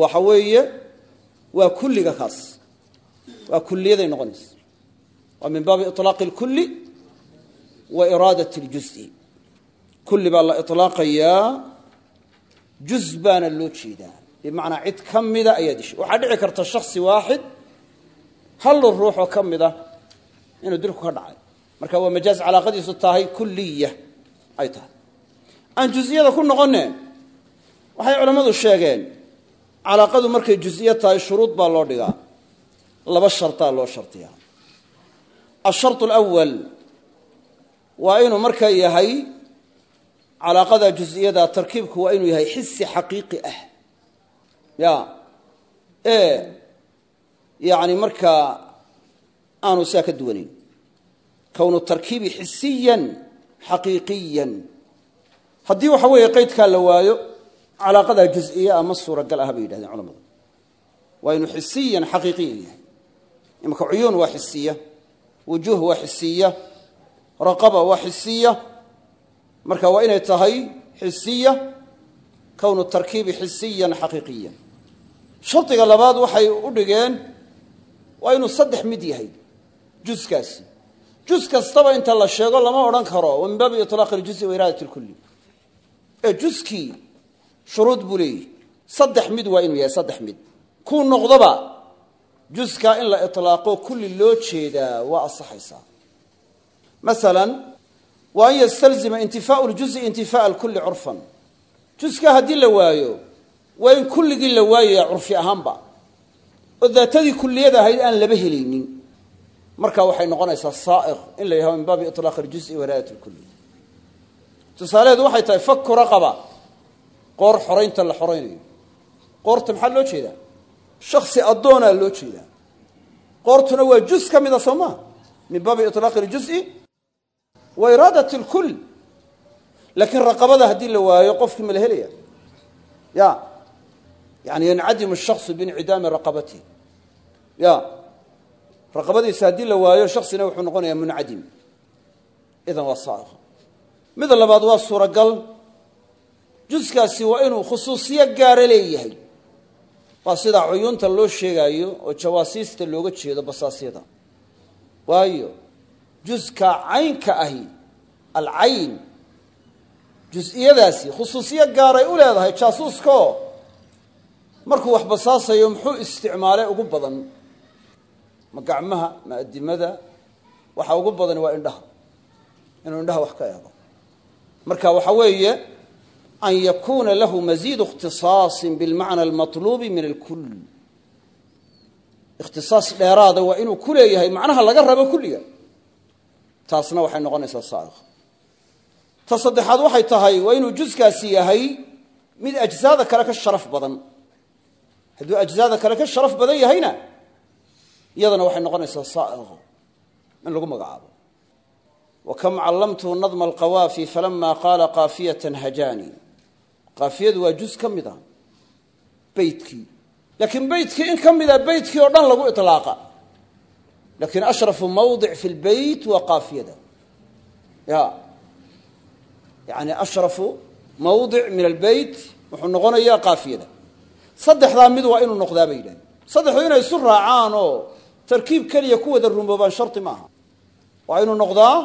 Waxa weeye waa kulliga kaas. Waa kulliyaday noqonaysa waa min baabi iطlaaqi اlkulli wa iraadat اljuzi kulli baa la ilaaqayaa juz baana loo jeedaa. Bimacnaa cid ka mida ayaa dishay. Waxaa dhici karta shaksi waaxid hal ruux oo ka mida inuu dilku ka dhacay. Marka waa majaaz calaaqadiisu tahay kulliya ay tahay. Aan juz'iyada ku noqone waxay culammadu sheegeen calaaqadu markay juziya tahay shuruud baa loo dhigaa. Laba shartaa loo shardiyaa asharu lwal waa inuu markaa yahay calaaqada juz'iyada tarkiibku waa inuu yahay xisi xaqiiqi ah. Ya ee yani markaa aanu saa ka duwanayn kownu tarkiibi xisiyan xaqiiqiyan. Haddii waxa weeye qaydkaa la waayo calaaqadaa juziya ama suuragal ah bay yidhahdeen culamadu. Waa inuu xisiyan xaqiiqiyan yahay. Imaka cuyuun waa xisiya wujuuh waa xisiya raqaba waa xisiya. Marka waa inay tahay xisiya kownu tarkiibi xisiyan xaqiiqiyan. Shardiga labaad waxay u dhigeen waa inuu saddex mid yahay juskaasi jus kastaba inta la sheego lama oran karo wa min baabi ilaaq iljuzi wa iraadat lkulli ee juskii shuruud buu leeyihi saddex mid waa inuu yahay saddex mid. Kuu noqdaba juska in la ilaaqo kulli loo jeedaa waa asaxaysaa maala wa an ystalzima intifaau ljuzi intifaaa lkuli curfan juska haddii la waayo waa in kulligii la waayaya curfi ahaanba. Oo daatadii kuliyada ahayd aan laba helaynin. Marka waxay noqonaysaa saaiq in la yahao min baabi ilaaq ljuzi waraayat lkuli tusaalaheedu waxay tahay faku raqaba qoor xoraynta la xoraynayo qoorta maxaa loo jeedaa? Shaksi addoonaa loo jeedaa. Qoortuna waa juz ka mida soo maa min baabi ilaaq ljuzi wa iraadat lkull laakiin raqabada haddii la waayo qofkii ma la helaya ya. Yani yancadimu shaksu biincidaami raqabatihi. Ya. Raqabadiisa haddii la waayo shaksina wuxuu noqonayaa muncadim. Idan waa saaiq. Mid labaad waa suuragal. Juskaasi waa inuu khusuusiyo gaara leeyahay. Waa sidaa cuyuunta loo sheegaayo oo jawaasiista looga jeedo basaasyada juska caynka ahi alcayn jus-iyadaasi khusuusiyo gaaray u leedahay jaasuuskaoo markuu wax basaasayo muxuu isticmaalay ugu badan ma gacmaha ma adimada waxa ugu badani waa indhaha inuu indhaha wax ka eego. Marka waxa weeye an yakuna lahu maziidu ikhtisaasin bilmacna almatluubi min alkul ikhtisaas dheeraada waa inuu ku leeyahay macnaha laga rabo kulliga taasna waxay noqonaysaa saaiq ta saddexaad waxay tahay waa inuu juskaasi yahay mid ajsaada kale ka sharaf badan. Hadduu ajsaada kale ka sharaf badan yahayna iyadana waxay noqonaysaa saaiq in lagu magacaabo. Wakam callamtuhu nadma alqawaafi falama qaala qaafiyatan hajaani. Qaafiyadu waa juz ka mid a beytkii laakiin beytkii in ka mida beytkii oo dhan lagu iطlaaqa laakiin ashrafu mawdic fi lbeyt waa qaafiyada ya yani ashrafu mawdic min albeyt wuxuu noqonayaa qaafiyada saddexdaa mid waa inuu noqdaa bay yidhahdeen saddexdu inay isu raacaan oo tarkiib keliya ku wada rumoobaan shardi maaha waa inuu noqdaa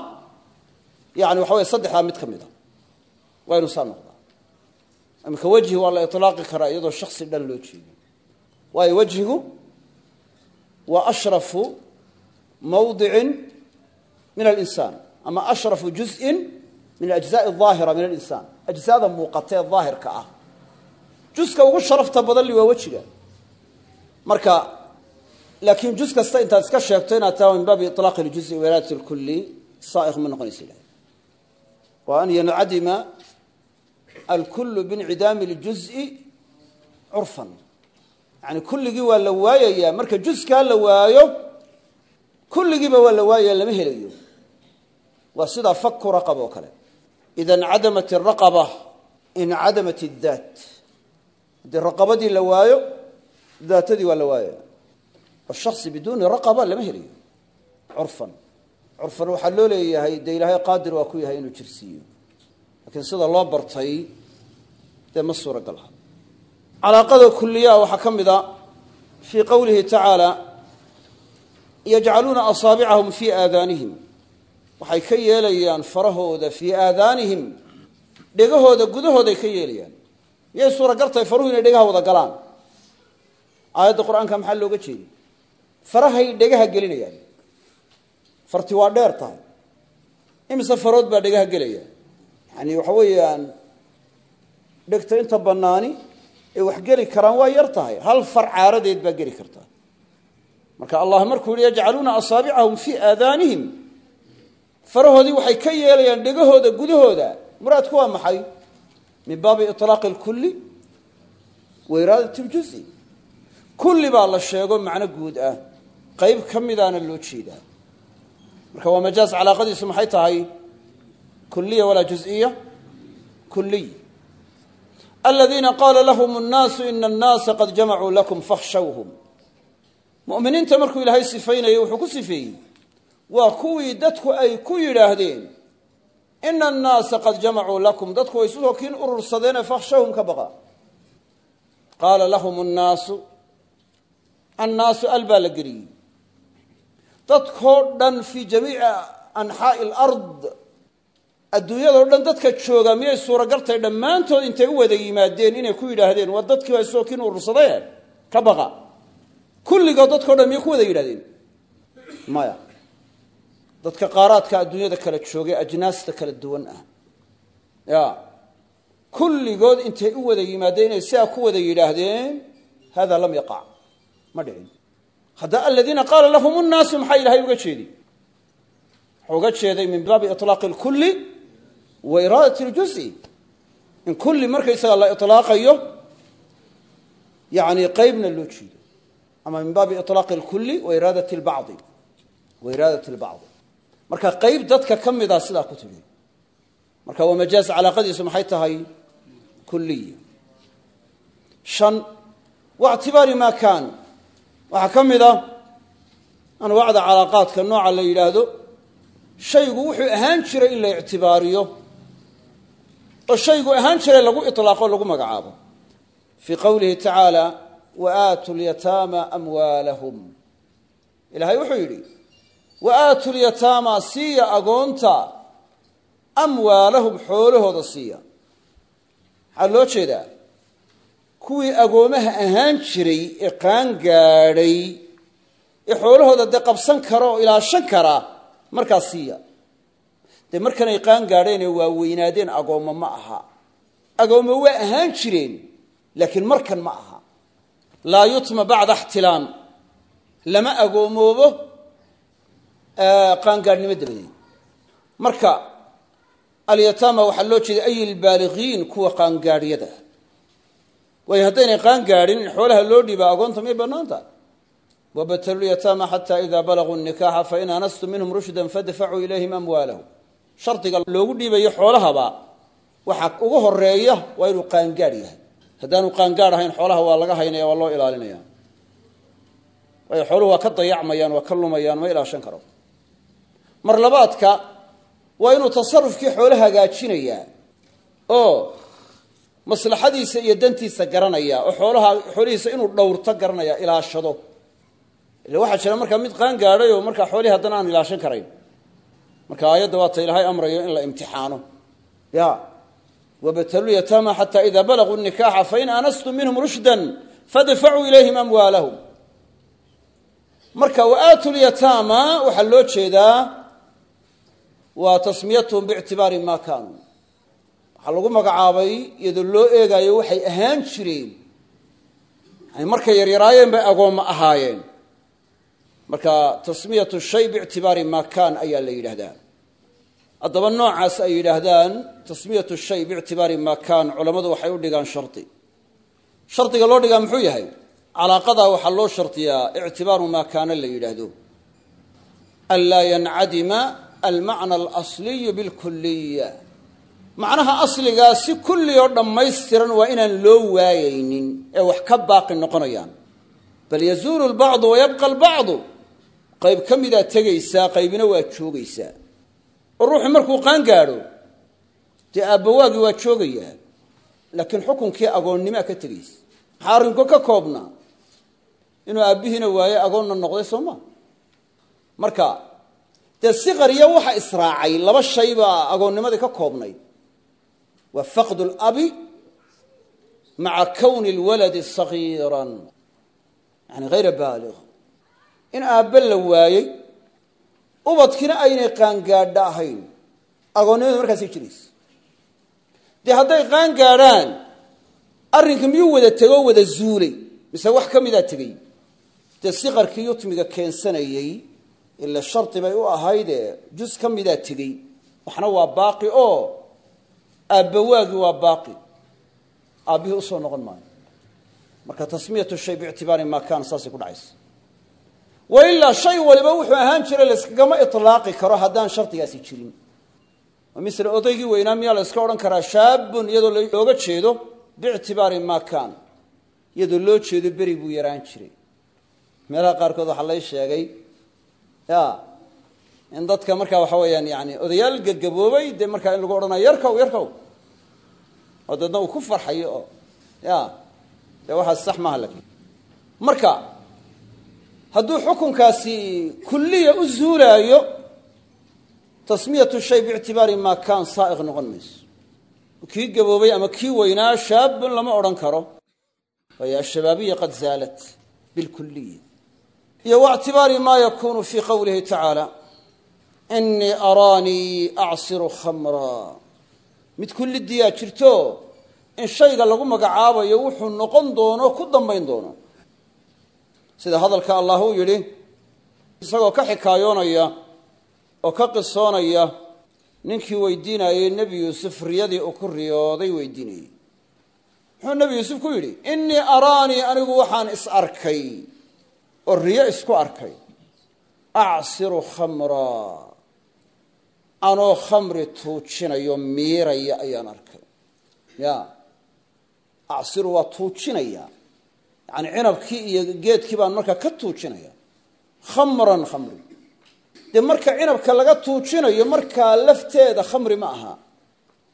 yani waxa wey saddexdaa mid ka mid a waa inuu saa noqdaa imika wejhi waa la ilaaqi karaa iyadoo shaksi dhan mawdicin min alinsaan ama ashrafu juzin min alajzaء aahira min alinsaan. Ajsaada muuqata ee daahirka ah. Juska ugu sharafta badan li waa wejiga. Marka laakiin juz kasta intaad iska sheegto inaad taa min baabi ilaaq ljuzi walaat lkuli saaiq ma noqonaysa ilahay wa an yancadima alkulu biincidaami ljuzi curfan yani kulligii waa la waayayaa. Marka juskaa la waayo kulligiiba waa la waayaya lama helayo. Waa sidaa faku raqab oo kale. Ida incadamat araqaba incadamat اdaat haddii raqabadii la waayo daatadii waa la waayaya shaksi biduuni raqaba lama helayo. Curfan. Curfan waxaa loo leeyahay dee ilaahay qaadir waa ku yahay inuu jirsiiyo. Laakiin sida loo bartay dee ma suuragal aha. Calaaqada kuliyaa waxaa ka mid a fii qowlihi tacaala yajcaluuna asaabicahum fii aadaanihim. Waxay ka yeelayaan farahooda fii aadaanihim. Dhegahooda gudahooday ka yeelayaan. Miyay suuragal tahay faruhu inay dhegaha wada galaan. Aayadda qur'aanka maxaa looga jeeday farahay dhegaha gelinayaan. Farti waa dheer tahay. Imise farood baa dhegaha gelaya yani waxa weeyaan dhegta inta banaani ee wax geli karaan waa yar tahay. Hal far caaradeed baa geli kartaa marka allah markuu yihi yajcaluuna asaabicahum fii aadaanihim. Farahoodii waxay ka yeelayaan dhegahooda gudahooda. Muraadku waa maxay? Min baabi ilaaqi lkulli wa iraadat ljuzi kulli baa la sheego macno guud ah. Qayb ka midaana loo jeedaa. Marka waa majaaz calaaqadiisu maxay tahay? Kuliya walaa juziya? Kuliy aladiina qaala lahum nnaasu ina annaasa qad jamacuu lakum fakhshawhum muminiinta markuu ilaahay sifaynayay wuxuu ku sifeeyey waa kuwii dadku ay ku yidhaahdeen ina annaasa qad jamacuu lakum. Dadku way isu kiin urursadeene fakhshawhum ka baqa. Qaala lahum nnaasu annaasu al baa la geliyey. Dadkoo dhan fii jamiici anxaa'i alard adduunyadao dhan dadka jooga miyay suuragaltay dhammaantood intay u wada yimaadeen inay ku yidhaahdeen waa dadkii baa isoo kiin urursadeen ka baqa kulligood dadkao dhan miyay ku wada yidhahdeen? Maya. Dadka qaaraadka adduunyada kala joogay ajnaasta kala duwan ah. Ya. Kulligood intay u wada yimaadeen inay sidaa ku wada yidhaahdeen hada lam yaqac ma dhicin. Hadda aladiina qaala lahum nnaasu maxaa ilahay uga jeedi? Wuxuu uga jeeday min baabi ilaaqi lkulli wa iraadat ljuzi in kulli markaysaga la ilaaqayo yani qeybna loo jeedo ama min baabi ilaaqi lkulli wa iraadat lbacdi wa iraadat lbacdi marka qeyb dadka ka mida sidaa ku timi. Marka waa majaaz calaaqadiisu maxay tahay? Kuliya shan waictibaari maa kaan. Waxaa ka mid a anwaacda calaaqaadka nooca la yidhaahdo shaygu wuxuu ahaan jiray in la ictibaariyo oo shaygu ahaan jiray lagu ilaaqo lagu magacaabo. Fii qowlihi tacaala wa aatu lyataama amwaalahum. Ilaahay wuxuu yidhi wa aatu lyataama siiya agoonta. Amwaalahum xoolahooda siiya. Maxaa loo jeedaa kuwii agoomaha ahaan jiray ee qaan gaadhay ee xoolahooda dee qabsan kara oo ilaashan kara markaa siiya. Dee markanay qaan gaadheen ee waaweynaadeen agoommo ma aha. Agoommo waa ahaan jireen laakiin markan ma aha laa yutma bacda ixtilaam. Lama agoomoobo qaangaadhnimo dabadeed. Marka alyataama waxaa loo jeeday ay kuwa qaangaadhyada. Waayo haddaynay qaan gaadhin in xoolaha loo dhiiba agoonta may bannaanta? Wabtalulyataama xata ida balaguu nikaxa fain anastum minhum rushdan fadfacuu ilayhim amwaalahum. Shardiga loogu dhiibayo xoolahaba waxaa ugu horreeya waa inuu qaangaadh yahay haddaanu qaangaadh ahayn xoolaha waa laga haynaya waa loo ilaalinaya. Waayo xooluhu waa ka dayacmayaan waa ka lumayaan ma ilaashan karo. Mar labaadka waa inuu tasarufkii xoolo hagaajinayaa oo maslaxadiisa iyo dantiisa garanaya oo xoolaha xoolihiisa inuu dhowrto garanaya ilaashado. Ila waxaa jira markaa mid qaan gaadhay oo markaa xoolihii haddana aan ilaashan karayn. Marka aayadda waata ilaahay amrayo in la imtixaano. Ya wabtaluu yataama xata ida balaguu nikaxa fain anastum minhum rushdan fadfacuu ilayhim amwaalahum marka waaatu lyataama waxaa loo jeedaa waa tasmiyatuhum biictibaari ma kaanuu waxaa lagu magacaabay iyadoo loo eegaayo waxay ahaan jireen yani markay yaryaraayeen bay agoommo ahaayeen marka tasmiyatu shay biictibaari ma kaan ayaa la yidhaahdaa haddaba noocaas ay yidhaahdaan tasmiyatu shay biictibaari ma kaan culammadu waxay u dhigaan shardi shardiga loo dhigaa muxuu yahay? Calaaqadaa waxaa loo shardiyaa ictibaaru maa kaana la yidhaahdo. Anlaa yancadima almacna alasliyu bilkuliya macnaha asligaa si kulli oo dhammaystiran waa inaan loo waayaynin ee wax ka baaqi noqonayaan. Bal yazuulu lbacdu wayabqa albacdu. Qayb ka midaa tegaysaa qaybina waa joogaysaa oo ruuxu markuu qaan gaadho dee aabbawaagii waa joogayaa laakiin xukunkii agoonnimaa ka tegaysa maxaa arrinku ka koobnaa? Inuu aabbihiina waaye agoonna noqday soo ma? Marka dee siqariya waxa israacay laba shay baa agoonnimadii ka koobnayd. Waa faqdu labi maca kowni lwaladi sagiiran yani hayra baaliq. In aabbe la waayey ubadkiina aynay qaangaadha ahayn. Agoonnimadu markaasay jiraysa dee hadday qaan gaadhaan arrinka miyuu wada tegoo wada zuulay? Mise wax ka midaa tegey? Dee siqarkii yutmiga keensanayey? Ila shardi bay u ahaydee jus ka midaa tegey? Waxna waa baaqi oo aabbawaagii waa baaqi. Aabbihii u soo noqon maayo. Marka tasmiyatu shay biictibaari maa kaana saasay ku dhacaysa wa ilaa shay waliba wuxuu ahaan jiray layskagama ilaaqi karo haddaan shardigaasi jirin. Misle odaygii weynaa miyaa la yska odhan karaa shaabun iyadoo looga jeedo biictibaari maa kaan. Iyadoo loo jeedo beri buu yaraan jiray. Meelaha qaarkood waxaa lay sheegay ya in dadka markaa waxa weeyaan yani odayaal gagaboobay dee markaa in lagu odhanayo yarkow yarkow. Oo deedna uu ku farxayo oo hadduu xukunkaasi kulliya u zuulaayo tasmiyatu shay biictibaari maa kaan saa'iq noqon mayso. Kii gaboobay ama kii weynaa shaabun lama odhan karo. Waayo ashabaabiya qad zaalat bilkuliya iyo waictibaari maa yakunu fii qowlihi tacaala inii araanii acsiru khamra. Mid kullidiyaa jirto in shayga lagu magacaabayo wuxuu noqon doono ku dambayn doono sida hadalka allah uu yidhi isagoo ka xikaayoonaya oo ka qisoonaya ninkii weydiinayey nebi yuusuf riyadii uu ku riyooday weydiinayey muxuu nebi yuusuf ku yidhi innii araanii anigu waxaan is arkay oo riyo isku arkay. Acsiru khamraa anoo khamri tuujinayo miiraya ayaan arkay. Ya acsiru waa tuujinaya yani cinabkii iyo geedkii baan markaa ka tuujinaya. Khamran khamri. Dee marka cinabka laga tuujinayo markaa lafteeda khamri ma aha.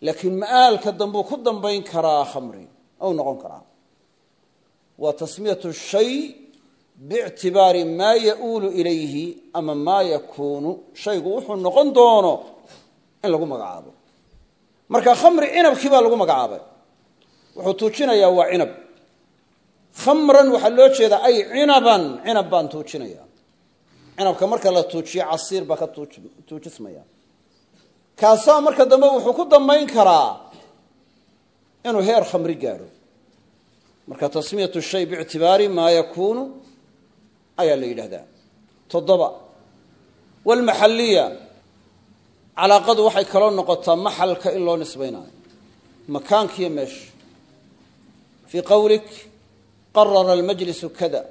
Laakiin ma'aalka dambuu ku dambayn karaa khamri. Ou noqon karaa. Waa tasmiyatu shay biictibaari maa ya-uulu ilayhi ama maa yakuunu. Shaygu wuxuu noqon doono in lagu magacaabo. Marka khamri cinabkii baa lagu magacaabay. Wuxuu tuujinayaa waa cinab khamran waxaa loo jeedaa ay cinaban cinab baan tuujinaya. Cinabka marka la tuujiyo casiir baa ka tuujismaya. Kaasaa marka dambe wuxuu ku dambayn karaa inuu heer khamri gaadho. Marka tasmiyatu shay biictibaari maa yakuunu ayaa la yidhahdaa toddoba walmaxalliya calaaqadu waxay kaloo noqotaa maxalka in loo nisbaynayo makaankiiyo meesha fii qowlik qarara almajlisu kada.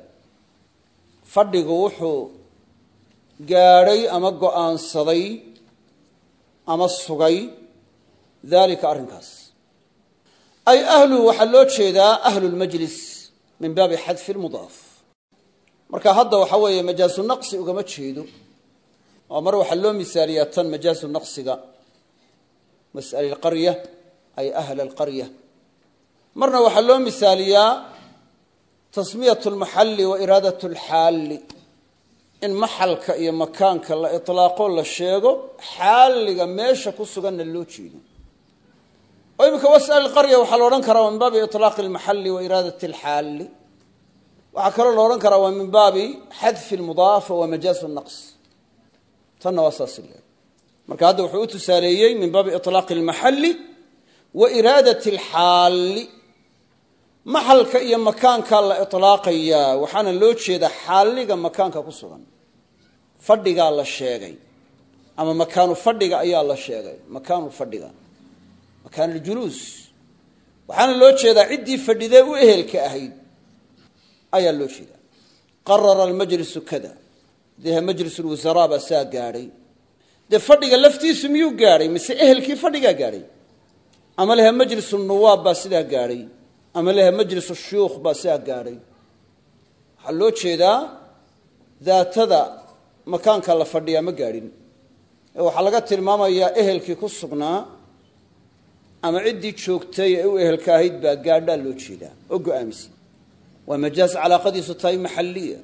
Fadhigu wuxuu gaadhay ama go'aansaday ama sugay daalika arrinkaas. Ay ahlu waxaa loo jeedaa ahlu lmajlis min baabi xadfi lmudaaf marka hadda waxaa weeye majaasu naqsi ugama jeedo. Oo mar waxaa loo misaaliyaa tan majaasu naqsiga. Mas'ali lqarya ay ahla alqarya marna waxaa loo misaaliyaa tasmiyat lmaxalli wa iraadat lxaalli in maxalka iyo makaanka la itlaaqo la sheego xaalliga meesha ku suganna loo jeedo. Oo iminka was'al qarya waxaa la odhan karaa min baabi itlaaqi almaxalli wa iraadat alxaalli waxaa kaloo la odhan karaa min baabi xadfi lmudaafa wa majaasu naqs tanna waa marka hadda wuxuu u tusaaleeyey min baabi itlaaqi almaxalli wa iraadati alxaalli maxalka iyo makaankaa la itlaaqayaa waxaana loo jeedaa xaalliga makaanka ku sugan. Fadhigaa la sheegay ama makaanu fadhiga ayaa la sheegay makaanu fadhiga makaan aljuluus waxaana loo jeedaa ciddii fadhidee u ehelka ahayd ayaa loo jeedaa. Qarara almajlisu kada. Dee majlis lwasaraa baa saa gaadhay. Dee fadhiga laftiisu miyuu gaadhay? Mise ehelkii fadhigaa gaadhay? Ama lehe majlis nuwaab baa sidaa gaadhay ama lehe majlis shuyuukh baa sidaa gaadhay waxaa loo jeedaa daatada makaanka la fadhiyaa ma gaadhin ee waxaa laga tilmaamayaa ehelkii ku sugnaa ama ciddii joogtay ee u ehelka ahayd baa gaadhaa loo jeedaa oo go'aamisay waa majaas calaaqadiisu tahay maxalliya.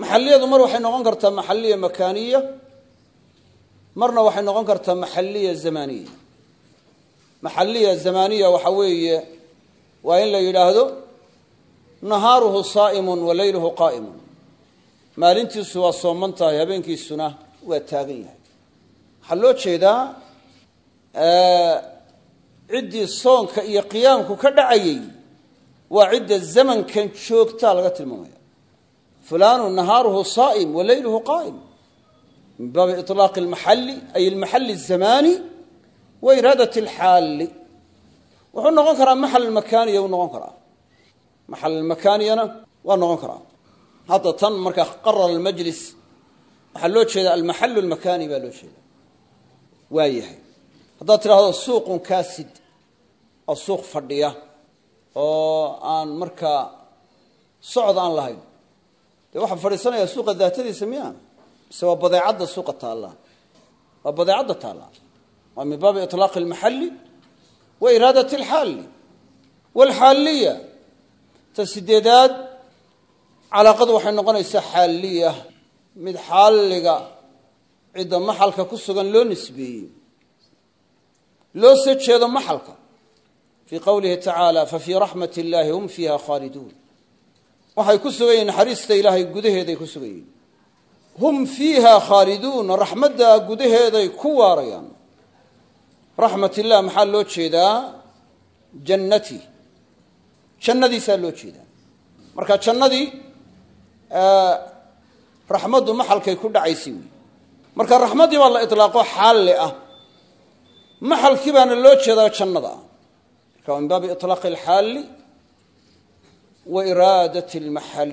Maxalliyadu mar waxay noqon kartaa maxalliya makaaniya marna waxay noqon kartaa maxalliya zamaniya maxalliya zamaniya waxa weeye waa in la yidhaahdo nahaaruhu saa'imun wa leyluhu qaa'imun. Maalintiisu waa sooman tahay habeenkiisuna waa taagan yahay. Waxaa loo jeedaa ciddii soonka iyo qiyaamku ka dhacayay waa cidda zamankan joogta laga tilmaamaya. Fulanu nahaaruhu saa'im wa leyluhu qaa'im. Min baabi ilaaqi lmaxalli ay lmaxalli azamani wa iraadat wuxuu noqon karaa maxal makaaniya wuu noqon karaa. Maxal makaaniyana waa noqon karaa. Hadda tan markaa qarara almajlis waxaa loo jeeda almaxalu almakaani baa loo jeeda waa yahay. Haddaad tidhaahdo suuqun kaasid oo suuq fadhiya oo aan markaa socod aan lahayn. Dee waxaa fadhiisanayaa suuqa daatadiisa miya mise waa badeecadda suuqa taallaa? Waa badeecadda taallaa? Waa min baabi wa iraadat alxaalli waalxaalliya ta sideedaad calaaqadu waxay noqonaysaa xaalliya mid xaalliga cidda maxalka ku sugan loo nisbeeyey. Loo soo jeedo maxalka. Fii qowlihi tacaala fafii raxmat illaahi hum fiiha khaaliduun waxay ku sugan yihiin naxariista ilaahay gudaheeday ku sugan yihiin hum fiiha khaaliduun raxmaddaa gudaheeday ku waarayaan raxmat illah maxaa loo jeedaa? Jannati. Jannadiisaa loo jeedaa. Marka jannadii raxmaddu maxalkay ku dhacaysay wey marka raxmaddii baa la ilaaqo xaalle ah. Maxalkii baana loo jeedaa jannada. Ah marka min baabi ilaaqi alxaalli wa iraadat almaxal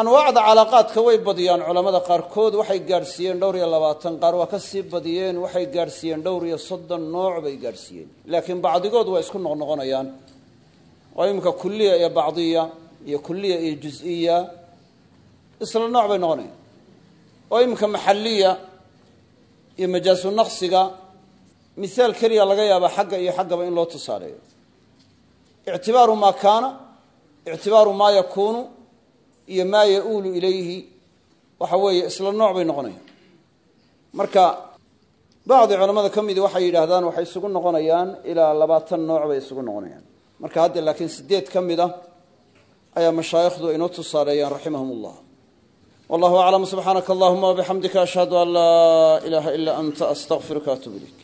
anwaacda calaaqaadka way badiyaan culamada qaarkood waxay gaadhsiiyeen dhowr iyo labaatan qaar waa ka sii badiyeen waxay gaadhsiiyeen dhowr iyo soddon nooc bay gaadhsiiyeen laakiin bacdigood waa isku noqnoqonayaan. Oo iminka kuliya iyo bacdiya iyo kuliya iyo juziya isla nooc bay noqonayaan. Oo iminka maxaliya iyo majaasu naqsiga misaal keliya laga yaaba xagga iyo xaggaba in loo tusaaleeyo ictibaaru maa kaana ictibaaru maa yakuunu iyo maa ya-uulu ilayhi waxa weeye isla nooc bay noqonayaan. Marka bacdi culamada ka midi waxay yidhaahdaan waxay isugu noqonayaan ilaa labaatan nooc bay isugu noqonayaan. Marka hadda laakiin sideed ka mid a ayaa mashaayikhdu inoo tusaaleeyaan raximahum ullah wallahu aclam subxaanaka allahuma wabixamdika ashhadu an laa ilaaha ilaa anta astaqfiruka atub ilayk